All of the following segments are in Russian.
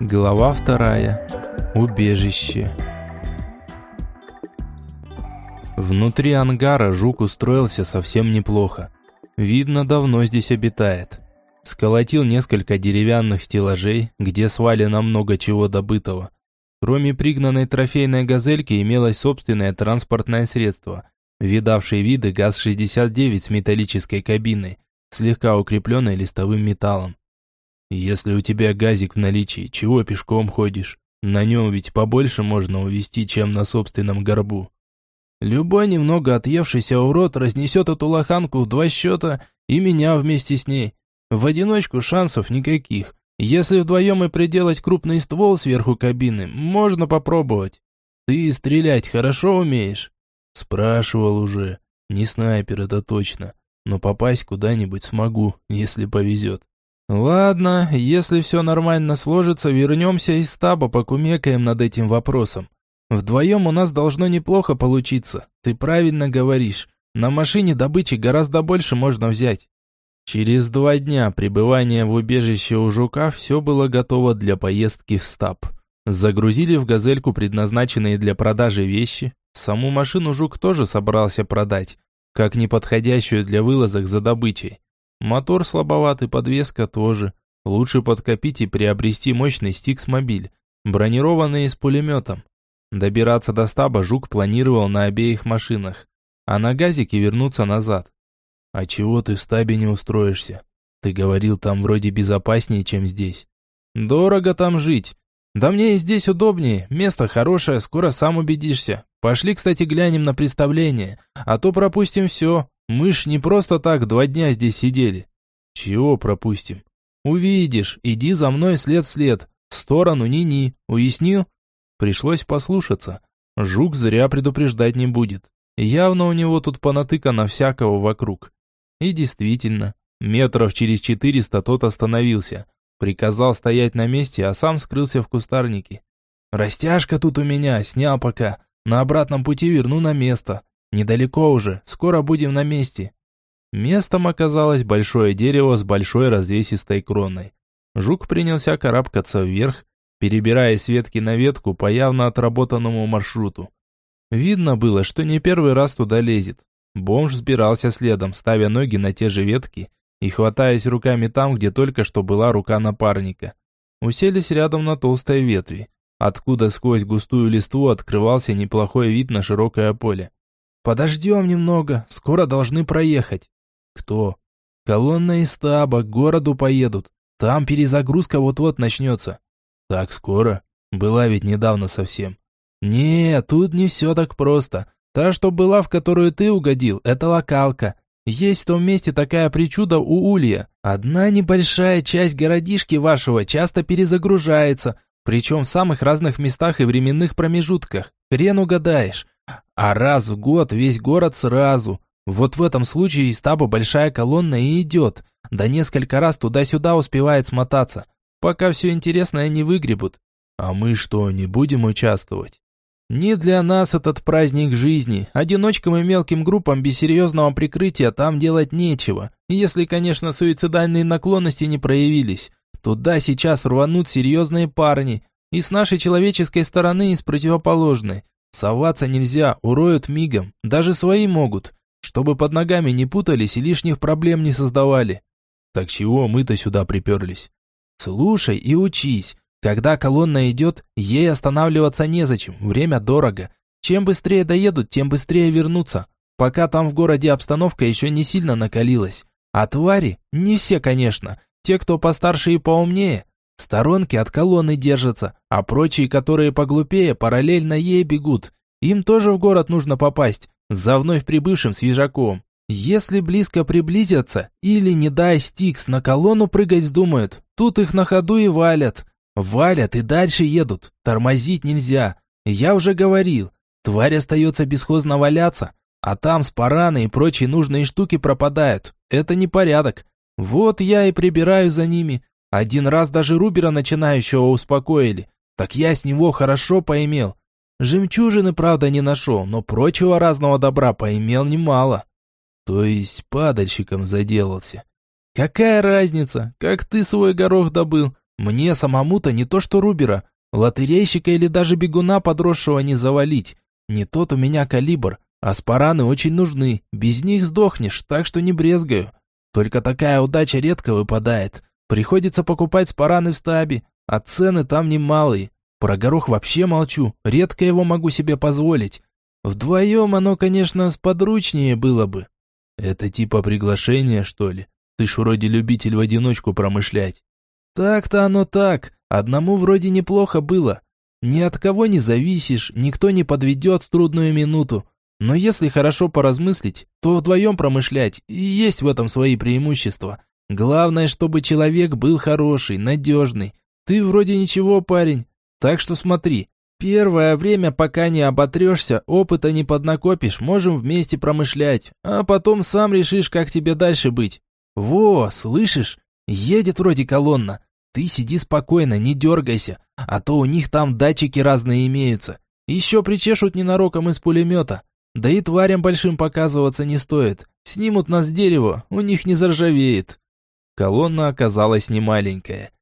Глава вторая. Убежище. Внутри ангара жук устроился совсем неплохо. Видно, давно здесь обитает. Сколотил несколько деревянных стеллажей, где свалено много чего добытого. Кроме пригнанной трофейной газельки имелось собственное транспортное средство, видавшее виды ГАЗ-69 с металлической кабиной, слегка укрепленной листовым металлом. Если у тебя газик в наличии, чего пешком ходишь? На нем ведь побольше можно увезти, чем на собственном горбу. Любой немного отъевшийся урод разнесет эту лоханку в два счета и меня вместе с ней. В одиночку шансов никаких. Если вдвоем и приделать крупный ствол сверху кабины, можно попробовать. Ты стрелять хорошо умеешь? Спрашивал уже. Не снайпер это точно, но попасть куда-нибудь смогу, если повезет. Ладно, если все нормально сложится, вернемся из стаба, покумекаем над этим вопросом. Вдвоем у нас должно неплохо получиться. Ты правильно говоришь. На машине добычи гораздо больше можно взять. Через два дня пребывания в убежище у жука все было готово для поездки в стаб. Загрузили в газельку предназначенные для продажи вещи. Саму машину жук тоже собрался продать, как неподходящую для вылазок за добычей. Мотор слабоватый, подвеска тоже. Лучше подкопить и приобрести мощный стикс-мобиль, бронированный с пулеметом. Добираться до стаба Жук планировал на обеих машинах, а на газике вернуться назад. «А чего ты в стабе не устроишься? Ты говорил, там вроде безопаснее, чем здесь». «Дорого там жить. Да мне и здесь удобнее, место хорошее, скоро сам убедишься. Пошли, кстати, глянем на представление, а то пропустим все. Мы ж не просто так два дня здесь сидели. Чего пропустим? Увидишь, иди за мной след в след. В сторону ни-ни. Уяснил? Пришлось послушаться. Жук зря предупреждать не будет. Явно у него тут понатыкано всякого вокруг. И действительно, метров через четыреста тот остановился. Приказал стоять на месте, а сам скрылся в кустарнике. «Растяжка тут у меня, снял пока. На обратном пути верну на место. Недалеко уже, скоро будем на месте. Местом оказалось большое дерево с большой развесистой кроной. Жук принялся карабкаться вверх, перебирая с ветки на ветку по явно отработанному маршруту. Видно было, что не первый раз туда лезет. Бомж сбирался следом, ставя ноги на те же ветки и хватаясь руками там, где только что была рука напарника. Уселись рядом на толстой ветви, откуда сквозь густую листву открывался неплохой вид на широкое поле. Подождем немного, скоро должны проехать. Кто? Колонна из стаба, к городу поедут. Там перезагрузка вот-вот начнется. Так скоро? Была ведь недавно совсем. Не, тут не все так просто. Та, что была, в которую ты угодил, это локалка. Есть в том месте такая причуда у Улья. Одна небольшая часть городишки вашего часто перезагружается, причем в самых разных местах и временных промежутках. Хрен угадаешь. А раз в год весь город сразу. Вот в этом случае из таба большая колонна и идет. Да несколько раз туда-сюда успевает смотаться, пока все интересное не выгребут. А мы что, не будем участвовать? Не для нас этот праздник жизни. Одиночкам и мелким группам без серьезного прикрытия там делать нечего. Если, конечно, суицидальные наклонности не проявились. Туда сейчас рванут серьезные парни. И с нашей человеческой стороны, и с противоположной. Соваться нельзя, уроют мигом, даже свои могут, чтобы под ногами не путались и лишних проблем не создавали. Так чего мы-то сюда приперлись? Слушай и учись. Когда колонна идет, ей останавливаться незачем, время дорого. Чем быстрее доедут, тем быстрее вернутся. Пока там в городе обстановка еще не сильно накалилась. А твари, не все, конечно, те, кто постарше и поумнее, в сторонке от колонны держатся, а прочие, которые поглупее, параллельно ей бегут. Им тоже в город нужно попасть, за вновь прибывшим свежаком. Если близко приблизятся, или, не дай стикс, на колонну прыгать вздумают, тут их на ходу и валят. Валят и дальше едут, тормозить нельзя. Я уже говорил, тварь остается бесхозно валяться, а там спараны и прочие нужные штуки пропадают. Это непорядок. Вот я и прибираю за ними, один раз даже Рубера начинающего успокоили. Так я с него хорошо поимел. Жемчужины, правда, не нашел, но прочего разного добра поимел немало. То есть падальщиком заделался. Какая разница, как ты свой горох добыл? Мне самому-то не то что Рубера, лотерейщика или даже бегуна подросшего не завалить. Не тот у меня калибр, а спараны очень нужны, без них сдохнешь, так что не брезгаю. Только такая удача редко выпадает. Приходится покупать спараны в стабе, а цены там немалые. Про горох вообще молчу, редко его могу себе позволить. Вдвоем оно, конечно, сподручнее было бы. Это типа приглашение, что ли? Ты ж вроде любитель в одиночку промышлять. Так-то оно так, одному вроде неплохо было. Ни от кого не зависишь, никто не подведет в трудную минуту. Но если хорошо поразмыслить, то вдвоем промышлять, и есть в этом свои преимущества. Главное, чтобы человек был хороший, надежный. Ты вроде ничего, парень. Так что смотри, первое время, пока не оботрешься, опыта не поднакопишь, можем вместе промышлять, а потом сам решишь, как тебе дальше быть. Во, слышишь? Едет вроде колонна. Ты сиди спокойно, не дергайся, а то у них там датчики разные имеются. Еще причешут ненароком из пулемета. Да и тварям большим показываться не стоит. Снимут нас с дерева, у них не заржавеет. Колонна оказалась немаленькая.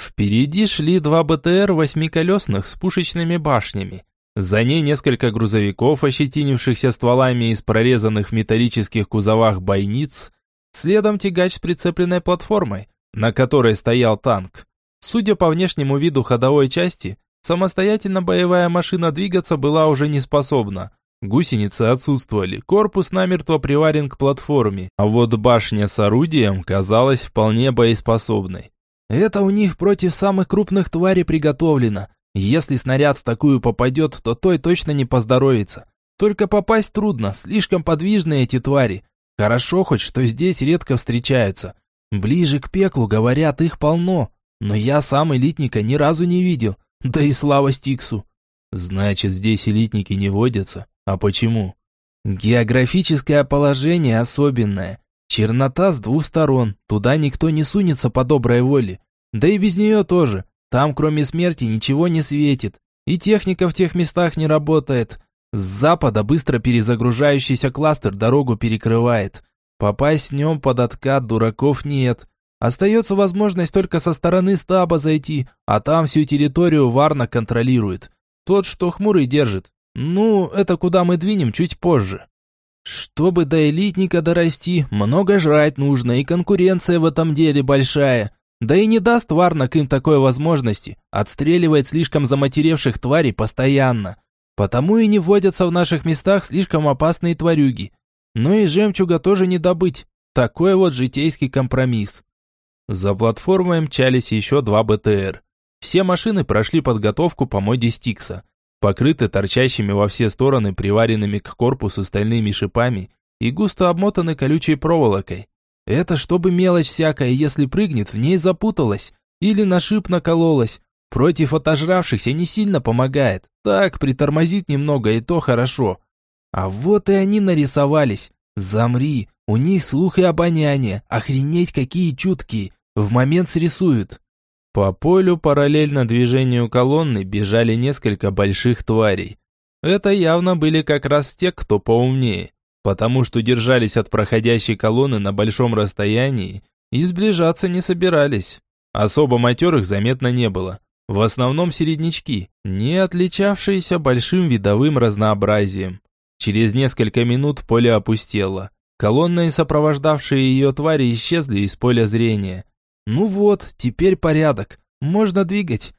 Впереди шли два БТР восьмиколесных с пушечными башнями. За ней несколько грузовиков, ощетинившихся стволами из прорезанных в металлических кузовах бойниц. Следом тягач с прицепленной платформой, на которой стоял танк. Судя по внешнему виду ходовой части, самостоятельно боевая машина двигаться была уже не способна. Гусеницы отсутствовали, корпус намертво приварен к платформе, а вот башня с орудием казалась вполне боеспособной. Это у них против самых крупных тварей приготовлено. Если снаряд в такую попадет, то той точно не поздоровится. Только попасть трудно, слишком подвижны эти твари. Хорошо хоть, что здесь редко встречаются. Ближе к пеклу, говорят, их полно. Но я сам элитника ни разу не видел. Да и слава Стиксу. Значит, здесь элитники не водятся. А почему? Географическое положение особенное. Чернота с двух сторон, туда никто не сунется по доброй воле. Да и без нее тоже. Там кроме смерти ничего не светит. И техника в тех местах не работает. С запада быстро перезагружающийся кластер дорогу перекрывает. Попасть в нем под откат дураков нет. Остается возможность только со стороны стаба зайти, а там всю территорию Варна контролирует. Тот, что хмурый держит, ну, это куда мы двинем чуть позже. Чтобы до элитника дорасти, много жрать нужно, и конкуренция в этом деле большая. Да и не даст Варнак им такой возможности, отстреливает слишком заматеревших тварей постоянно. Потому и не водятся в наших местах слишком опасные тварюги. Ну и жемчуга тоже не добыть. Такой вот житейский компромисс. За платформой мчались еще два БТР. Все машины прошли подготовку по моде Стикса покрыты торчащими во все стороны приваренными к корпусу стальными шипами и густо обмотаны колючей проволокой. Это чтобы мелочь всякая, если прыгнет, в ней запуталась или на шип накололась. Против отожравшихся не сильно помогает. Так, притормозит немного, и то хорошо. А вот и они нарисовались. Замри, у них слух и обоняние. Охренеть, какие чуткие. В момент срисуют. По полю параллельно движению колонны бежали несколько больших тварей. Это явно были как раз те, кто поумнее, потому что держались от проходящей колонны на большом расстоянии и сближаться не собирались. Особо матерых заметно не было. В основном середнячки, не отличавшиеся большим видовым разнообразием. Через несколько минут поле опустело. Колонны и сопровождавшие ее твари исчезли из поля зрения. Ну вот, теперь порядок. Можно двигать.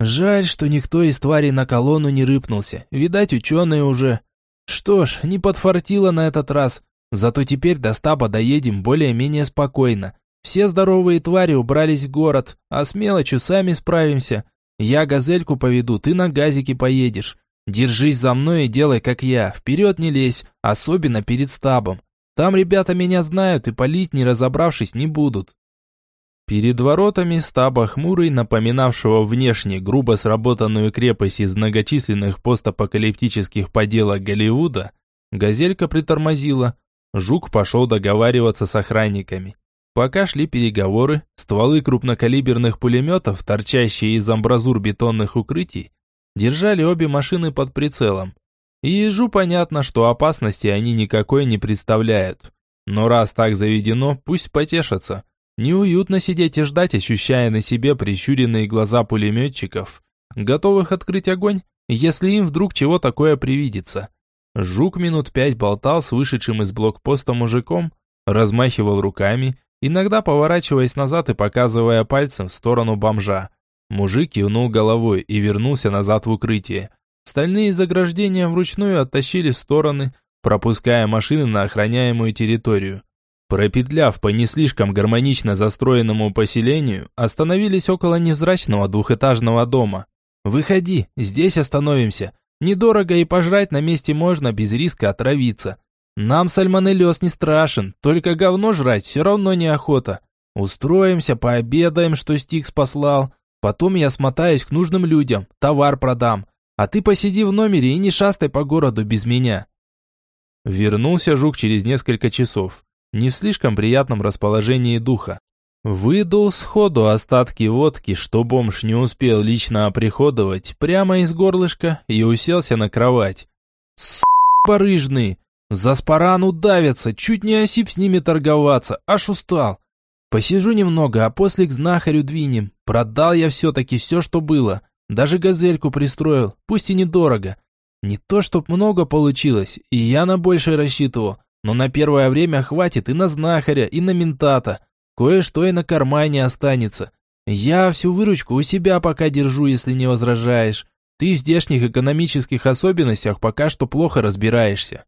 Жаль, что никто из тварей на колонну не рыпнулся. Видать, ученые уже. Что ж, не подфартило на этот раз. Зато теперь до стаба доедем более-менее спокойно. Все здоровые твари убрались в город, а с мелочью сами справимся. Я газельку поведу, ты на газике поедешь. Держись за мной и делай, как я. Вперед не лезь, особенно перед стабом. Там ребята меня знают и палить, не разобравшись, не будут. Перед воротами стаба хмурый, напоминавшего внешне грубо сработанную крепость из многочисленных постапокалиптических поделок Голливуда, газелька притормозила. Жук пошел договариваться с охранниками. Пока шли переговоры, стволы крупнокалиберных пулеметов, торчащие из амбразур бетонных укрытий, держали обе машины под прицелом. И ежу понятно, что опасности они никакой не представляют. Но раз так заведено, пусть потешатся. Неуютно сидеть и ждать, ощущая на себе прищуренные глаза пулеметчиков, готовых открыть огонь, если им вдруг чего такое привидится. Жук минут пять болтал с вышедшим из блокпоста мужиком, размахивал руками, иногда поворачиваясь назад и показывая пальцем в сторону бомжа. Мужик кивнул головой и вернулся назад в укрытие. Стальные заграждения вручную оттащили в стороны, пропуская машины на охраняемую территорию. Пропетляв по не слишком гармонично застроенному поселению, остановились около невзрачного двухэтажного дома. «Выходи, здесь остановимся. Недорого и пожрать на месте можно, без риска отравиться. Нам сальмонеллез не страшен, только говно жрать все равно неохота. Устроимся, пообедаем, что Стикс послал. Потом я смотаюсь к нужным людям, товар продам. А ты посиди в номере и не шастай по городу без меня». Вернулся Жук через несколько часов не в слишком приятном расположении духа. Выдул сходу остатки водки, что бомж не успел лично оприходовать, прямо из горлышка и уселся на кровать. С*** порыжный! За спарану давятся, чуть не осип с ними торговаться, аж устал. Посижу немного, а после к знахарю двинем. Продал я все-таки все, что было. Даже газельку пристроил, пусть и недорого. Не то, чтоб много получилось, и я на большее рассчитывал. Но на первое время хватит и на знахаря, и на ментата. Кое-что и на кармане останется. Я всю выручку у себя пока держу, если не возражаешь. Ты в здешних экономических особенностях пока что плохо разбираешься.